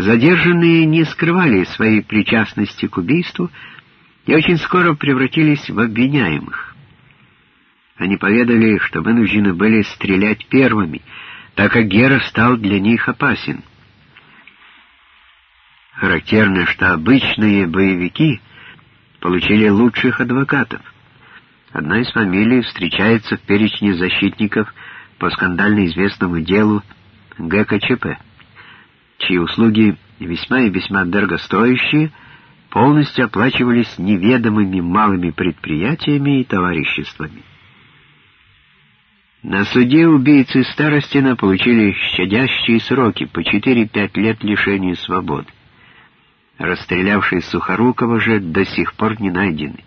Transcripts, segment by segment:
Задержанные не скрывали своей причастности к убийству и очень скоро превратились в обвиняемых. Они поведали, что вынуждены были стрелять первыми, так как Гера стал для них опасен. Характерно, что обычные боевики получили лучших адвокатов. Одна из фамилий встречается в перечне защитников по скандально известному делу ГКЧП, чьи услуги весьма и весьма дорогостоящие, полностью оплачивались неведомыми малыми предприятиями и товариществами. На суде убийцы Старостина получили щадящие сроки по 4-5 лет лишения свободы. Расстрелявшие Сухорукова же до сих пор не найдены,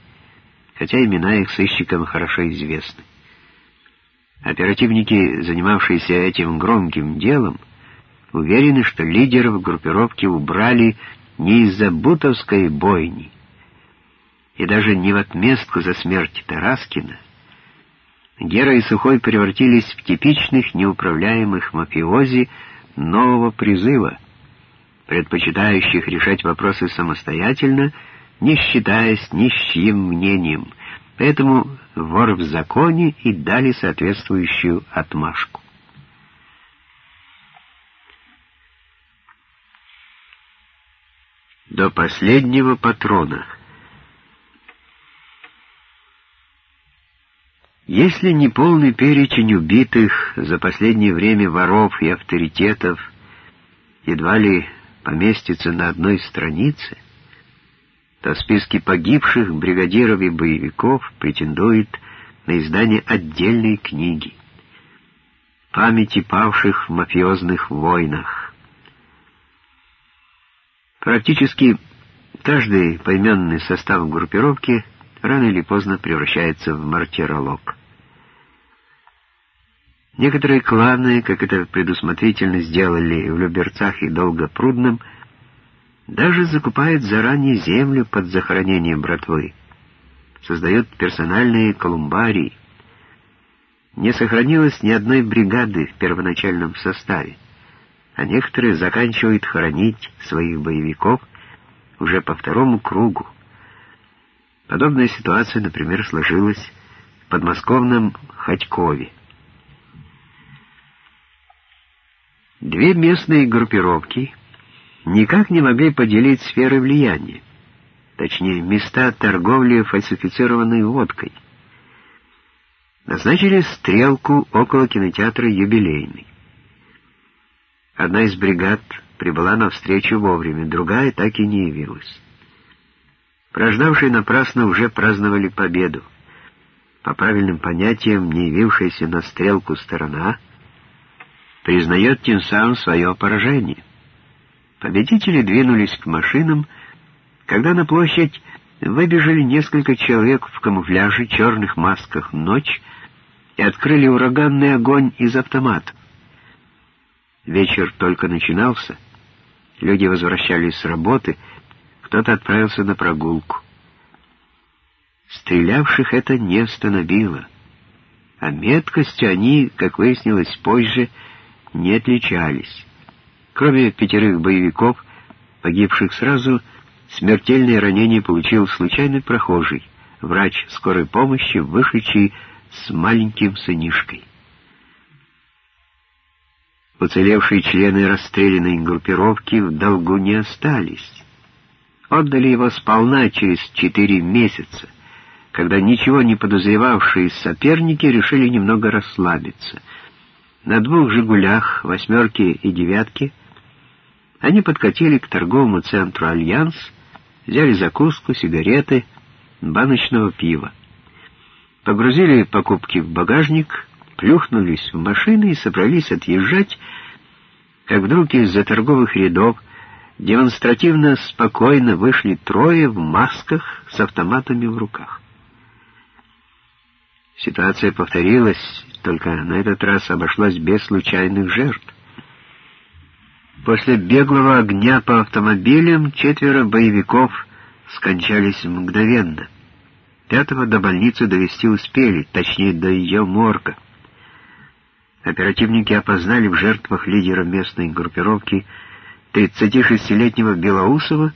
хотя имена их сыщикам хорошо известны. Оперативники, занимавшиеся этим громким делом, уверены, что лидеров группировки убрали не из-за бутовской бойни, и даже не в отместку за смерть Тараскина, Гера и Сухой превратились в типичных неуправляемых мафиози нового призыва, предпочитающих решать вопросы самостоятельно, не считаясь ни с чьим мнением. Поэтому вор в законе и дали соответствующую отмашку. До последнего патрона — Если не полный перечень убитых за последнее время воров и авторитетов едва ли поместится на одной странице, то в списке погибших бригадиров и боевиков претендует на издание отдельной книги «Памяти павших в мафиозных войнах». Практически каждый поименный состав группировки рано или поздно превращается в мартиролог. Некоторые кланы, как это предусмотрительно сделали в Люберцах и Долгопрудном, даже закупают заранее землю под захоронение братвы, создают персональные колумбарии. Не сохранилось ни одной бригады в первоначальном составе, а некоторые заканчивают хоронить своих боевиков уже по второму кругу. Подобная ситуация, например, сложилась в подмосковном Ходькове. Две местные группировки никак не могли поделить сферы влияния, точнее, места торговли фальсифицированной водкой. Назначили стрелку около кинотеатра «Юбилейный». Одна из бригад прибыла навстречу вовремя, другая так и не явилась. Прождавшие напрасно уже праздновали победу. По правильным понятиям, не явившаяся на стрелку сторона — признает тем самым свое поражение. Победители двинулись к машинам, когда на площадь выбежали несколько человек в камуфляже, черных масках ночь и открыли ураганный огонь из автомата. Вечер только начинался, люди возвращались с работы, кто-то отправился на прогулку. Стрелявших это не остановило, а меткостью они, как выяснилось позже, не отличались. Кроме пятерых боевиков, погибших сразу, смертельное ранение получил случайный прохожий, врач скорой помощи, вышедший с маленьким сынишкой. Уцелевшие члены расстрелянной группировки в долгу не остались. Отдали его сполна через четыре месяца, когда ничего не подозревавшие соперники решили немного расслабиться — на двух «Жигулях», «восьмерке» и «девятке» они подкатили к торговому центру «Альянс», взяли закуску, сигареты, баночного пива. Погрузили покупки в багажник, плюхнулись в машины и собрались отъезжать, как вдруг из-за торговых рядов демонстративно спокойно вышли трое в масках с автоматами в руках. Ситуация повторилась, только на этот раз обошлась без случайных жертв. После беглого огня по автомобилям четверо боевиков скончались мгновенно. Пятого до больницы довести успели, точнее, до ее морга. Оперативники опознали в жертвах лидера местной группировки 36-летнего Белоусова